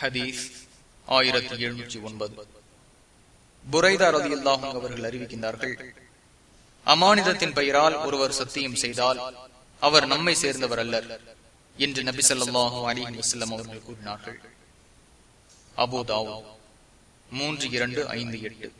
ஹதீஸ் ஆயிரத்தி எழுநூற்றி ஒன்பது. புரைதார் அலி அல்லாஹும் அவர்கள் அறிவிக்கின்றார்கள் அமானிதத்தின் பெயரால் ஒருவர் சத்தியம் செய்தால் அவர் நம்மை சேர்ந்தவர் அல்லர் என்று நபி சொல்லாஹு அலி வசல்லம் அவர்கள் கூறினார்கள். அபோதாவோ மூன்று இரண்டு ஐந்து எட்டு.